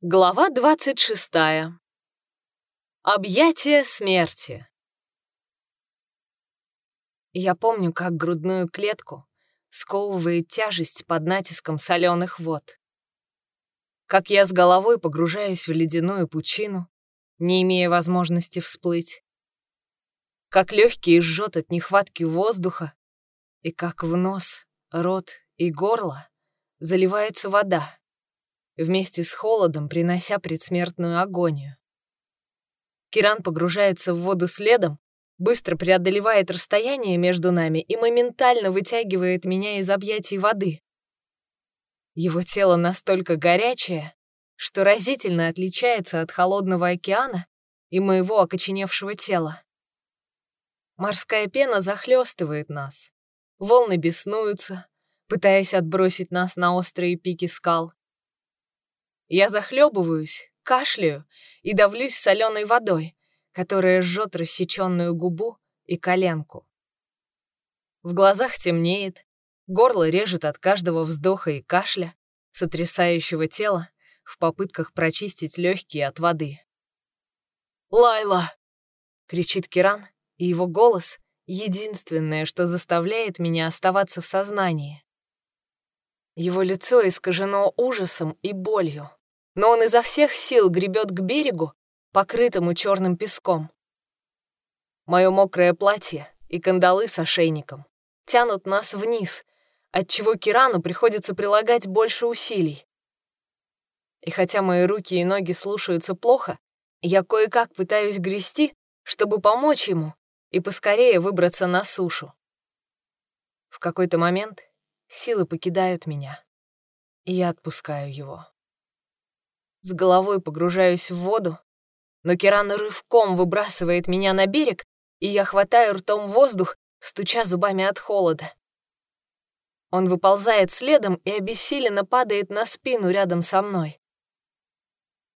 Глава 26. Объятие смерти. Я помню, как грудную клетку сковывает тяжесть под натиском соленых вод. Как я с головой погружаюсь в ледяную пучину, не имея возможности всплыть. Как легкие жжет от нехватки воздуха, и как в нос, рот и горло заливается вода вместе с холодом принося предсмертную агонию. Киран погружается в воду следом, быстро преодолевает расстояние между нами и моментально вытягивает меня из объятий воды. Его тело настолько горячее, что разительно отличается от холодного океана и моего окоченевшего тела. Морская пена захлестывает нас. Волны беснуются, пытаясь отбросить нас на острые пики скал. Я захлебываюсь, кашляю и давлюсь соленой водой, которая жжет рассеченную губу и коленку. В глазах темнеет, горло режет от каждого вздоха и кашля, сотрясающего тело в попытках прочистить легкие от воды. «Лайла!» — кричит Киран, и его голос — единственное, что заставляет меня оставаться в сознании. Его лицо искажено ужасом и болью но он изо всех сил гребет к берегу, покрытому черным песком. Мое мокрое платье и кандалы с ошейником тянут нас вниз, отчего Кирану приходится прилагать больше усилий. И хотя мои руки и ноги слушаются плохо, я кое-как пытаюсь грести, чтобы помочь ему и поскорее выбраться на сушу. В какой-то момент силы покидают меня, и я отпускаю его. С головой погружаюсь в воду, но Киран рывком выбрасывает меня на берег, и я хватаю ртом воздух, стуча зубами от холода. Он выползает следом и обессиленно падает на спину рядом со мной.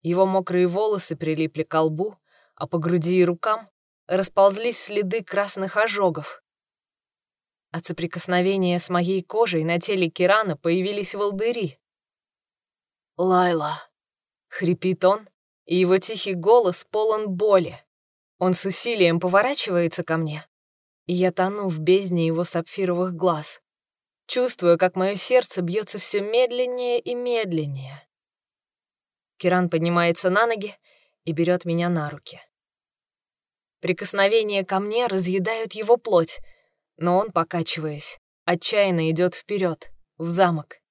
Его мокрые волосы прилипли к лбу, а по груди и рукам расползлись следы красных ожогов. От соприкосновения с моей кожей на теле Кирана появились волдыри. «Лайла», Хрипит он, и его тихий голос полон боли. Он с усилием поворачивается ко мне, и я тону в бездне его сапфировых глаз. Чувствую, как мое сердце бьется все медленнее и медленнее. Киран поднимается на ноги и берет меня на руки. Прикосновения ко мне разъедают его плоть, но он, покачиваясь, отчаянно идет вперед, в замок.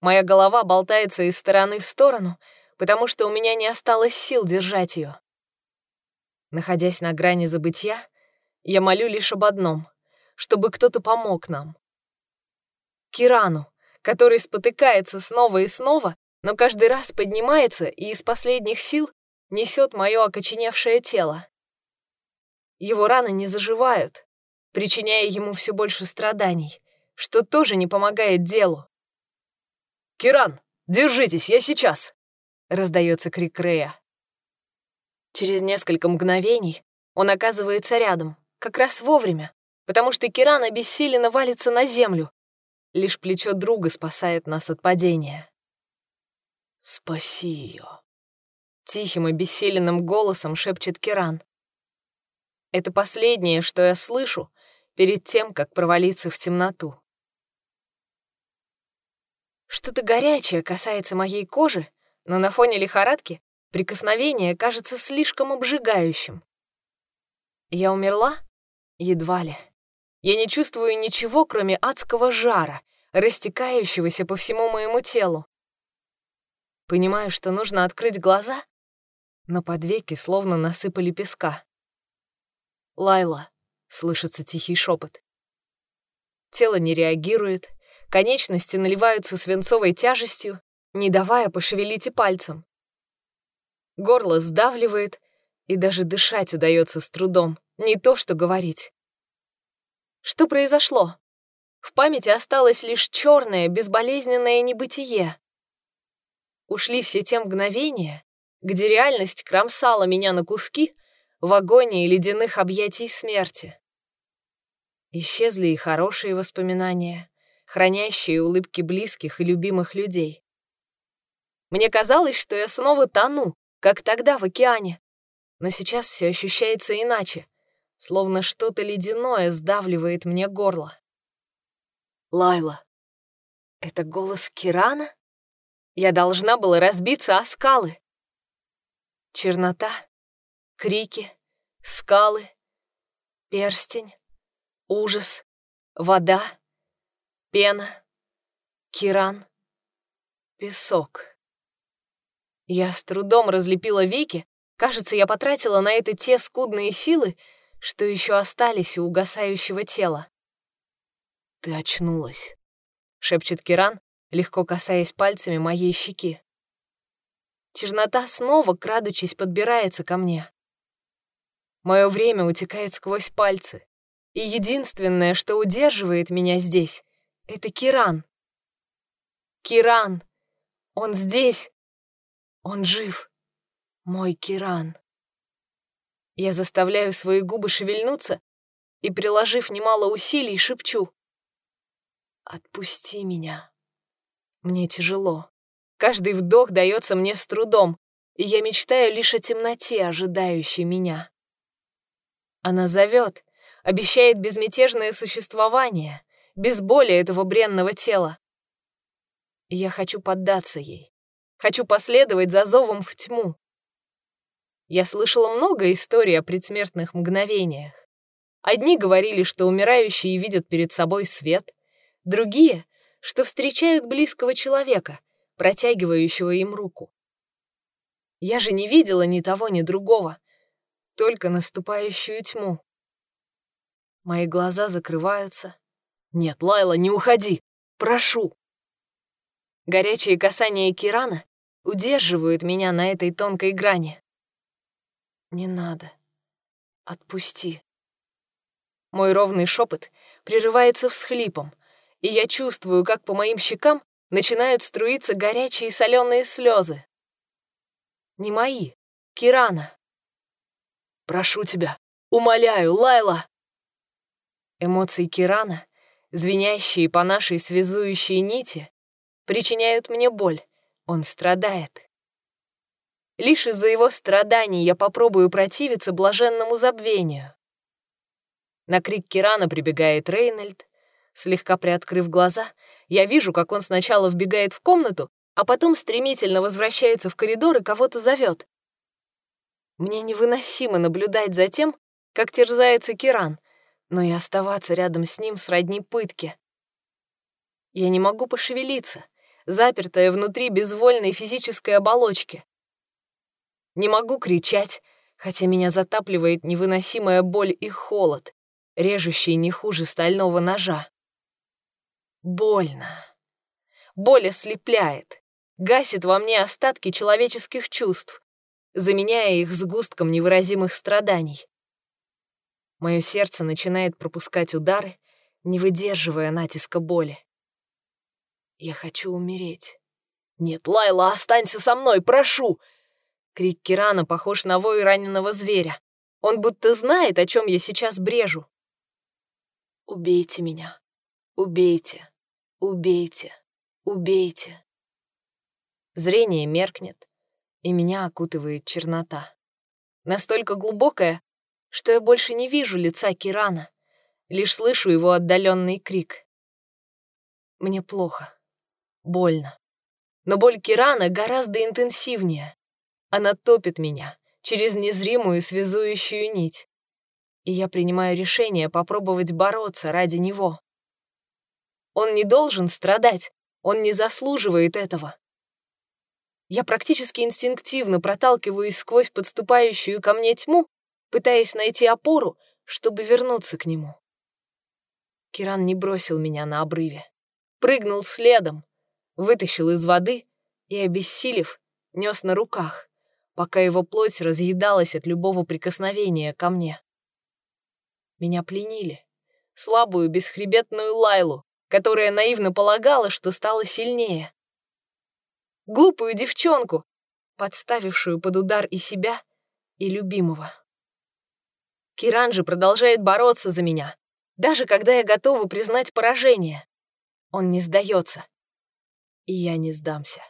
Моя голова болтается из стороны в сторону, потому что у меня не осталось сил держать ее. Находясь на грани забытья, я молю лишь об одном — чтобы кто-то помог нам. Кирану, который спотыкается снова и снова, но каждый раз поднимается и из последних сил несет мое окоченевшее тело. Его раны не заживают, причиняя ему все больше страданий, что тоже не помогает делу. «Киран, держитесь, я сейчас!» — раздается крик Рея. Через несколько мгновений он оказывается рядом, как раз вовремя, потому что Киран обессиленно валится на землю. Лишь плечо друга спасает нас от падения. «Спаси ее!» — тихим обессиленным голосом шепчет Киран. Это последнее, что я слышу перед тем, как провалиться в темноту. Что-то горячее касается моей кожи, но на фоне лихорадки прикосновение кажется слишком обжигающим. Я умерла? Едва ли. Я не чувствую ничего, кроме адского жара, растекающегося по всему моему телу. Понимаю, что нужно открыть глаза, но под веки словно насыпали песка. «Лайла», — слышится тихий шепот. Тело не реагирует, конечности наливаются свинцовой тяжестью, не давая пошевелить и пальцем. Горло сдавливает, и даже дышать удается с трудом, не то что говорить. Что произошло? В памяти осталось лишь черное, безболезненное небытие. Ушли все те мгновения, где реальность кромсала меня на куски в агонии ледяных объятий смерти. Исчезли и хорошие воспоминания, хранящие улыбки близких и любимых людей. Мне казалось, что я снова тону, как тогда в океане. Но сейчас все ощущается иначе, словно что-то ледяное сдавливает мне горло. Лайла. Это голос Кирана? Я должна была разбиться о скалы. Чернота, крики, скалы, перстень, ужас, вода, пена, Киран, песок. Я с трудом разлепила веки. Кажется, я потратила на это те скудные силы, что еще остались у угасающего тела. «Ты очнулась», — шепчет Киран, легко касаясь пальцами моей щеки. Чернота снова, крадучись, подбирается ко мне. Мое время утекает сквозь пальцы, и единственное, что удерживает меня здесь, — это Киран. Киран! Он здесь! Он жив! Мой Киран! Я заставляю свои губы шевельнуться и, приложив немало усилий, шепчу. «Отпусти меня. Мне тяжело. Каждый вдох дается мне с трудом, и я мечтаю лишь о темноте, ожидающей меня. Она зовет, обещает безмятежное существование, без боли этого бренного тела. Я хочу поддаться ей. Хочу последовать за зовом в тьму. Я слышала много историй о предсмертных мгновениях. Одни говорили, что умирающие видят перед собой свет, другие, что встречают близкого человека, протягивающего им руку. Я же не видела ни того, ни другого, только наступающую тьму. Мои глаза закрываются. «Нет, Лайла, не уходи! Прошу!» Горячие касания Кирана удерживают меня на этой тонкой грани. «Не надо. Отпусти». Мой ровный шепот прерывается всхлипом, и я чувствую, как по моим щекам начинают струиться горячие соленые слезы. Не мои, Кирана. «Прошу тебя, умоляю, Лайла!» Эмоции Кирана, звенящие по нашей связующей нити, причиняют мне боль. Он страдает. Лишь из-за его страданий я попробую противиться блаженному забвению. На крик Кирана прибегает Рейнольд. Слегка приоткрыв глаза, я вижу, как он сначала вбегает в комнату, а потом стремительно возвращается в коридор и кого-то зовет. Мне невыносимо наблюдать за тем, как терзается Киран, но и оставаться рядом с ним сродни пытки. Я не могу пошевелиться, запертая внутри безвольной физической оболочки. Не могу кричать, хотя меня затапливает невыносимая боль и холод, режущий не хуже стального ножа. Больно. Боль ослепляет, гасит во мне остатки человеческих чувств, заменяя их сгустком невыразимых страданий. Мое сердце начинает пропускать удары, не выдерживая натиска боли. Я хочу умереть. «Нет, Лайла, останься со мной, прошу!» Крик Кирана похож на вой раненого зверя. Он будто знает, о чем я сейчас брежу. «Убейте меня! Убейте! Убейте! Убейте!» Зрение меркнет, и меня окутывает чернота. Настолько глубокая, что я больше не вижу лица Кирана, лишь слышу его отдаленный крик. Мне плохо, больно. Но боль Кирана гораздо интенсивнее. Она топит меня через незримую связующую нить. И я принимаю решение попробовать бороться ради него. Он не должен страдать, он не заслуживает этого. Я практически инстинктивно проталкиваюсь сквозь подступающую ко мне тьму, пытаясь найти опору, чтобы вернуться к нему. Киран не бросил меня на обрыве. Прыгнул следом, вытащил из воды и, обессилев, нес на руках, пока его плоть разъедалась от любого прикосновения ко мне. Меня пленили, слабую бесхребетную Лайлу, которая наивно полагала, что стала сильнее. Глупую девчонку, подставившую под удар и себя, и любимого. Киран же продолжает бороться за меня, даже когда я готова признать поражение. Он не сдается. И я не сдамся.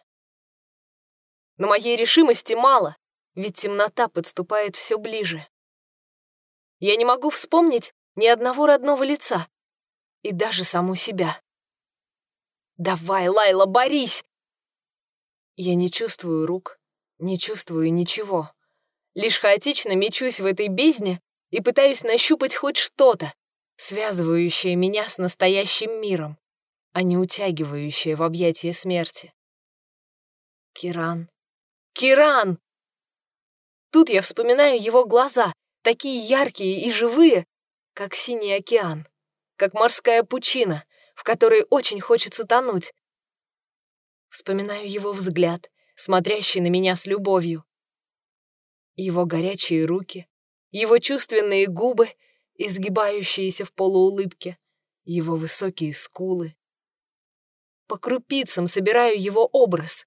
но моей решимости мало, ведь темнота подступает все ближе. Я не могу вспомнить ни одного родного лица и даже саму себя. «Давай, Лайла, борись!» Я не чувствую рук, не чувствую ничего. Лишь хаотично мечусь в этой бездне и пытаюсь нащупать хоть что-то, связывающее меня с настоящим миром, а не утягивающее в объятия смерти. Киран. Киран! Тут я вспоминаю его глаза, такие яркие и живые, как синий океан, как морская пучина, в которой очень хочется тонуть. Вспоминаю его взгляд, смотрящий на меня с любовью. Его горячие руки, его чувственные губы, изгибающиеся в полуулыбке, его высокие скулы. По крупицам собираю его образ.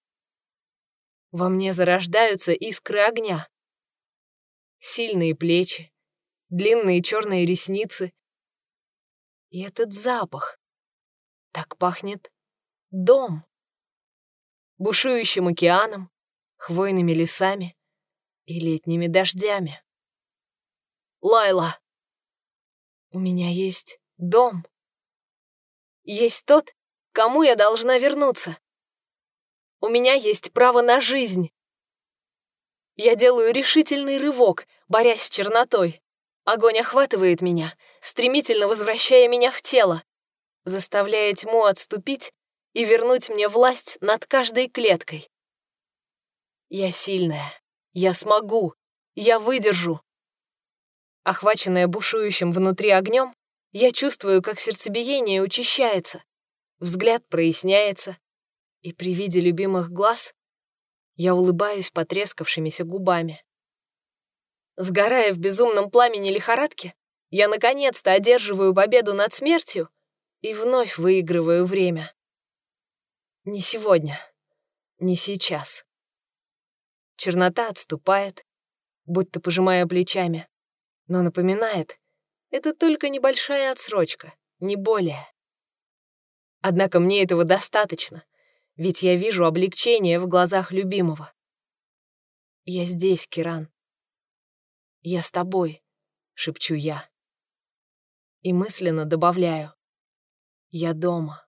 Во мне зарождаются искры огня. Сильные плечи, длинные черные ресницы. И этот запах. Так пахнет дом. Бушующим океаном, хвойными лесами и летними дождями. Лайла, у меня есть дом. Есть тот, кому я должна вернуться. У меня есть право на жизнь. Я делаю решительный рывок, борясь с чернотой. Огонь охватывает меня, стремительно возвращая меня в тело, заставляя тьму отступить и вернуть мне власть над каждой клеткой. Я сильная, я смогу, я выдержу. Охваченная бушующим внутри огнем, я чувствую, как сердцебиение учащается, взгляд проясняется, и при виде любимых глаз я улыбаюсь потрескавшимися губами. Сгорая в безумном пламени лихорадки, я наконец-то одерживаю победу над смертью и вновь выигрываю время. Не сегодня, не сейчас. Чернота отступает, будто пожимая плечами, но напоминает, это только небольшая отсрочка, не более. Однако мне этого достаточно, ведь я вижу облегчение в глазах любимого. Я здесь, Киран. «Я с тобой», — шепчу я. И мысленно добавляю. «Я дома».